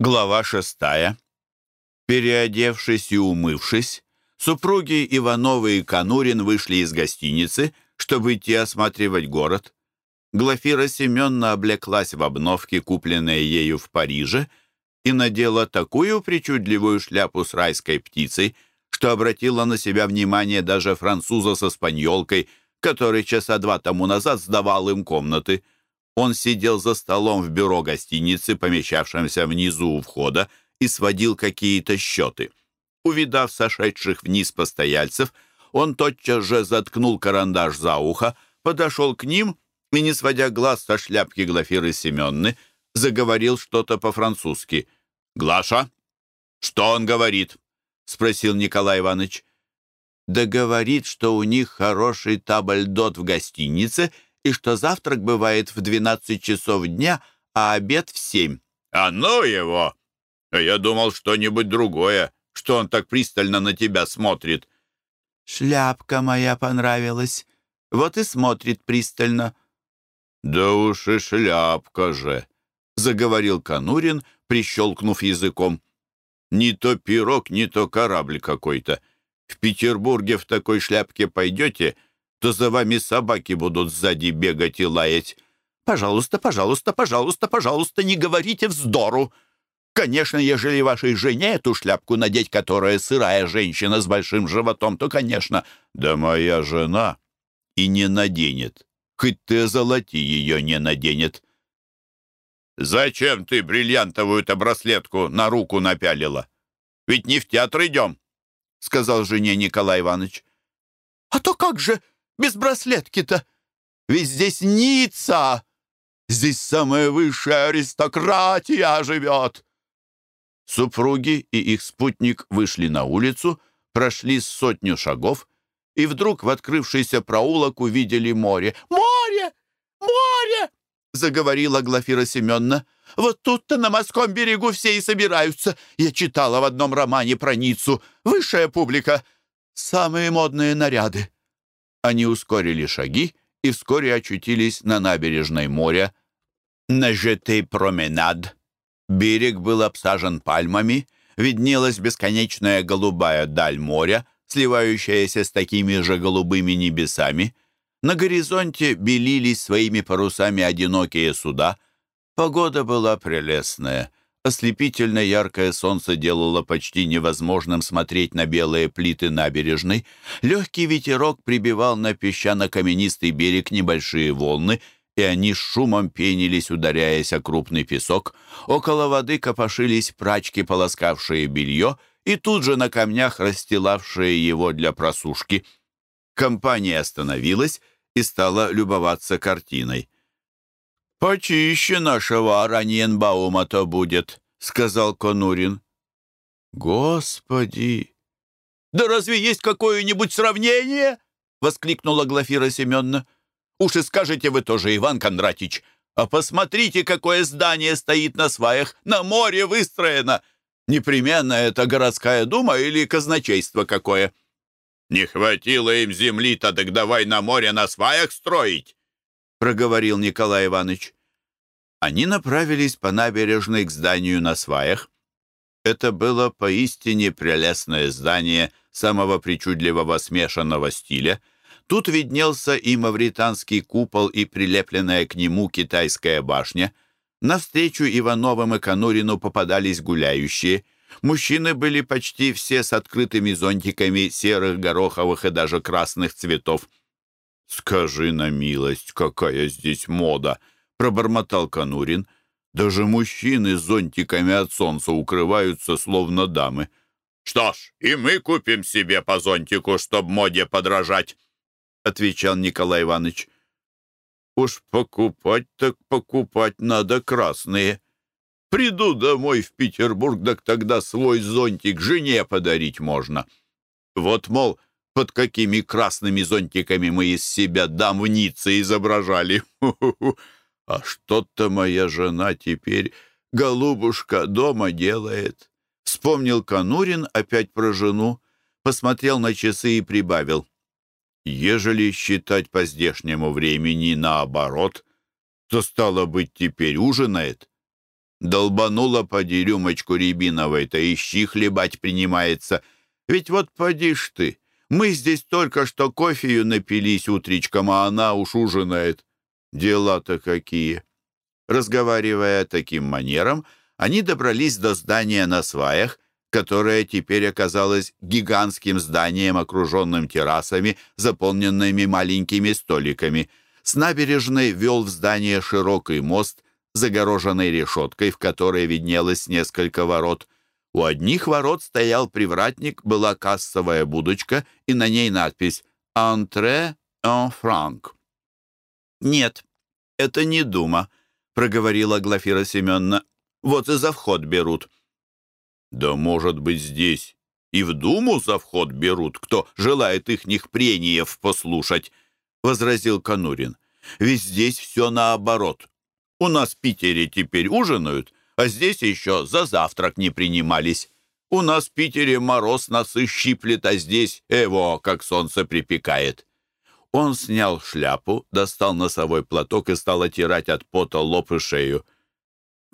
Глава шестая. Переодевшись и умывшись, супруги Ивановы и Конурин вышли из гостиницы, чтобы идти осматривать город. Глафира Семеновна облеклась в обновке, купленные ею в Париже, и надела такую причудливую шляпу с райской птицей, что обратила на себя внимание даже француза со спаньолкой, который часа два тому назад сдавал им комнаты — он сидел за столом в бюро гостиницы, помещавшемся внизу у входа, и сводил какие-то счеты. Увидав сошедших вниз постояльцев, он тотчас же заткнул карандаш за ухо, подошел к ним и, не сводя глаз со шляпки Глафиры Семенны, заговорил что-то по-французски. «Глаша, что он говорит?» — спросил Николай Иванович. «Да говорит, что у них хороший табльдот в гостинице — и что завтрак бывает в 12 часов дня, а обед в 7. «А ну его! А я думал что-нибудь другое, что он так пристально на тебя смотрит». «Шляпка моя понравилась. Вот и смотрит пристально». «Да уж и шляпка же», — заговорил Конурин, прищелкнув языком. «Не то пирог, не то корабль какой-то. В Петербурге в такой шляпке пойдете — то за вами собаки будут сзади бегать и лаять. Пожалуйста, пожалуйста, пожалуйста, пожалуйста, не говорите вздору. Конечно, ежели вашей жене эту шляпку надеть, которая сырая женщина с большим животом, то, конечно. Да моя жена и не наденет. Хоть ты золоти ее не наденет. Зачем ты бриллиантовую-то браслетку на руку напялила? Ведь не в театр идем, — сказал жене Николай Иванович. — А то как же без браслетки-то? Ведь здесь Ницца! Здесь самая высшая аристократия живет!» Супруги и их спутник вышли на улицу, прошли сотню шагов и вдруг в открывшийся проулок увидели море. «Море! Море!» — заговорила Глафира Семеновна. «Вот тут-то на морском берегу все и собираются. Я читала в одном романе про Ниццу. Высшая публика. Самые модные наряды. Они ускорили шаги и вскоре очутились на набережной моря. На жетей променад. Берег был обсажен пальмами, виднелась бесконечная голубая даль моря, сливающаяся с такими же голубыми небесами. На горизонте белились своими парусами одинокие суда. Погода была прелестная — Ослепительно яркое солнце делало почти невозможным смотреть на белые плиты набережной. Легкий ветерок прибивал на песчано-каменистый берег небольшие волны, и они с шумом пенились, ударяясь о крупный песок. Около воды копошились прачки, полоскавшие белье, и тут же на камнях расстилавшие его для просушки. Компания остановилась и стала любоваться картиной. «Почище нашего Араньенбаума-то будет», — сказал Конурин. «Господи! Да разве есть какое-нибудь сравнение?» — воскликнула Глафира Семеновна. «Уж и скажете вы тоже, Иван Кондратич, а посмотрите, какое здание стоит на сваях, на море выстроено! Непременно это городская дума или казначейство какое?» «Не хватило им земли-то, так давай на море на сваях строить!» Проговорил Николай Иванович. Они направились по набережной к зданию на сваях. Это было поистине прелестное здание самого причудливого смешанного стиля. Тут виднелся и мавританский купол, и прилепленная к нему китайская башня. Навстречу Ивановым и Конурину попадались гуляющие. Мужчины были почти все с открытыми зонтиками серых, гороховых и даже красных цветов. «Скажи на милость, какая здесь мода!» — пробормотал Конурин. «Даже мужчины с зонтиками от солнца укрываются, словно дамы». «Что ж, и мы купим себе по зонтику, чтоб моде подражать», — отвечал Николай Иванович. «Уж покупать так покупать надо красные. Приду домой в Петербург, так тогда свой зонтик жене подарить можно. Вот, мол, — под какими красными зонтиками мы из себя дам в Ницце изображали. А что-то моя жена теперь, голубушка, дома делает. Вспомнил Конурин опять про жену, посмотрел на часы и прибавил. Ежели считать по здешнему времени наоборот, то, стало быть, теперь ужинает. Долбанула поди рюмочку рябиновой-то, ищи хлебать принимается. Ведь вот поди ж ты, мы здесь только что кофею напились утречком, а она уж ужинает. Дела-то какие!» Разговаривая таким манером, они добрались до здания на сваях, которое теперь оказалось гигантским зданием, окруженным террасами, заполненными маленькими столиками. С набережной вел в здание широкий мост, загороженный решеткой, в которой виднелось несколько ворот. У одних ворот стоял привратник, была кассовая будочка, и на ней надпись «Ентре en франк». «Нет, это не дума», — проговорила Глафира Семеновна. «Вот и за вход берут». «Да, может быть, здесь и в Думу за вход берут, кто желает ихних прениев послушать», — возразил Конурин. «Ведь здесь все наоборот. У нас в Питере теперь ужинают, а здесь еще за завтрак не принимались. У нас в Питере мороз носы щиплет, а здесь его, как солнце припекает». Он снял шляпу, достал носовой платок и стал отирать от пота лоб и шею.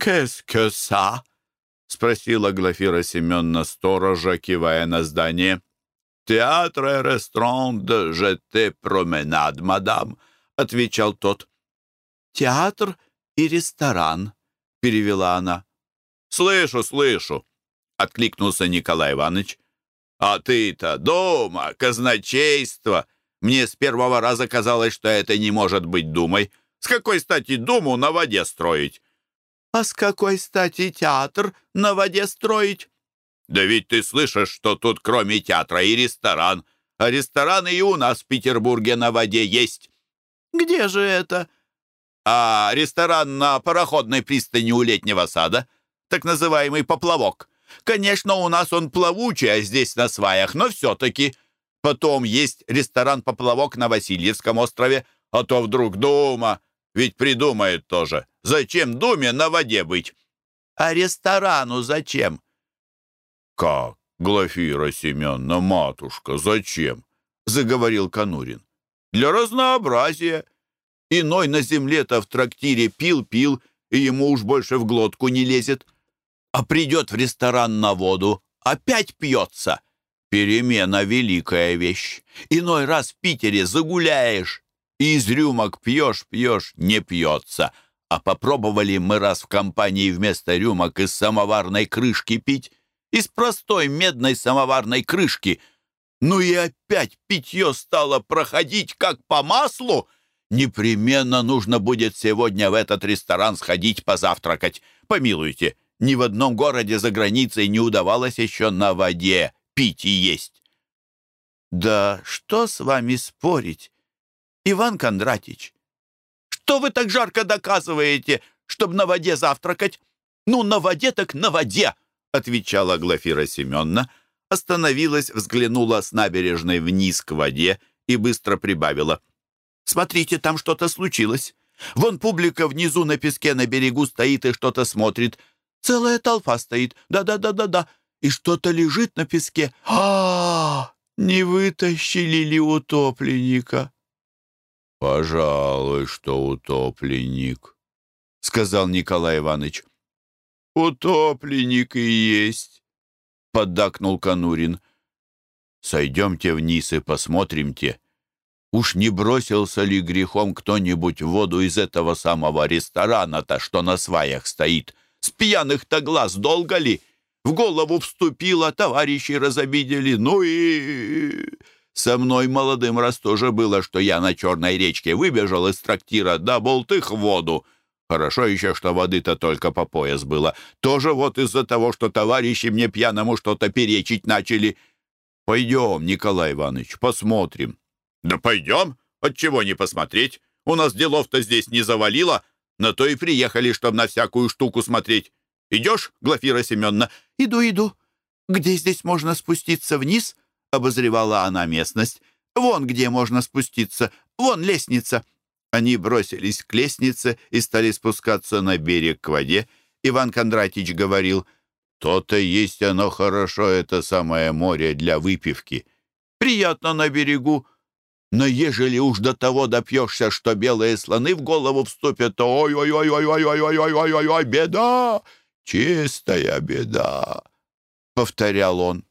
«Qu'est-ce que ça?» — спросила Глафира Семеновна сторожа, кивая на здание. «Театр и ресторан де жете променад, мадам», — отвечал тот. «Театр и ресторан», — перевела она. «Слышу, слышу», — откликнулся Николай Иванович. «А ты-то дома, казначейство. Мне с первого раза казалось, что это не может быть думой. С какой стати думу на воде строить?» «А с какой стати театр на воде строить?» «Да ведь ты слышишь, что тут кроме театра и ресторан. А рестораны и у нас в Петербурге на воде есть». «Где же это?» «А ресторан на пароходной пристани у летнего сада, так называемый поплавок. Конечно, у нас он плавучий, а здесь на сваях, но все-таки. Потом есть ресторан-поплавок на Васильевском острове, а то вдруг дома ведь придумает тоже. Зачем Думе на воде быть? А ресторану зачем? Как, Глафира Семеновна, матушка, зачем? Заговорил Конурин. Для разнообразия. Иной на земле-то в трактире пил-пил, и ему уж больше в глотку не лезет. А придет в ресторан на воду, опять пьется. Перемена — великая вещь. Иной раз в Питере загуляешь, из рюмок пьешь-пьешь, не пьется. А попробовали мы раз в компании вместо рюмок из самоварной крышки пить. Из простой медной самоварной крышки. Ну и опять питье стало проходить как по маслу. Непременно нужно будет сегодня в этот ресторан сходить позавтракать. Помилуйте, ни в одном городе за границей не удавалось еще на воде пить и есть. «Да что с вами спорить?» Иван Кондратич, что вы так жарко доказываете, чтобы на воде завтракать? Ну, на воде так на воде, отвечала Глафира Семеновна, остановилась, взглянула с набережной вниз к воде и быстро прибавила. «Смотрите, там что-то случилось. Вон публика внизу на песке на берегу стоит и что-то смотрит. Целая толпа стоит. Да-да-да-да-да. И что-то лежит на песке. а, -а, -а Не вытащили ли утопленника?» «Пожалуй, что утопленник», — сказал Николай Иванович. «Утопленник и есть», — поддакнул Конурин. «Сойдемте вниз и посмотримте. Уж не бросился ли грехом кто-нибудь в воду из этого самого ресторана-то, что на сваях стоит? С пьяных-то глаз долго ли? В голову вступило, товарищи разобидели, ну и...» Со мной молодым раз тоже было, что я на Черной речке выбежал из трактира, да болтых в воду. Хорошо еще, что воды-то только по пояс было. Тоже вот из-за того, что товарищи мне пьяному что-то перечить начали. Пойдем, Николай Иванович, посмотрим. Да пойдем. Отчего не посмотреть? У нас делов-то здесь не завалило. На то и приехали, чтобы на всякую штуку смотреть. Идешь, Глафира Семеновна? Иду, иду. Где здесь можно спуститься вниз? — обозревала она местность. «Вон где можно спуститься, вон лестница». Они бросились к лестнице и стали спускаться на берег к воде. Иван Кондратич говорил, «То-то есть оно хорошо, это самое море для выпивки. Приятно на берегу, Но ежели уж до того допьешься, что белые слоны в голову вступят, то ой-ой-ой-ой-ой-ой-ой-ой-ой-ой, беда, чистая беда, — повторял он.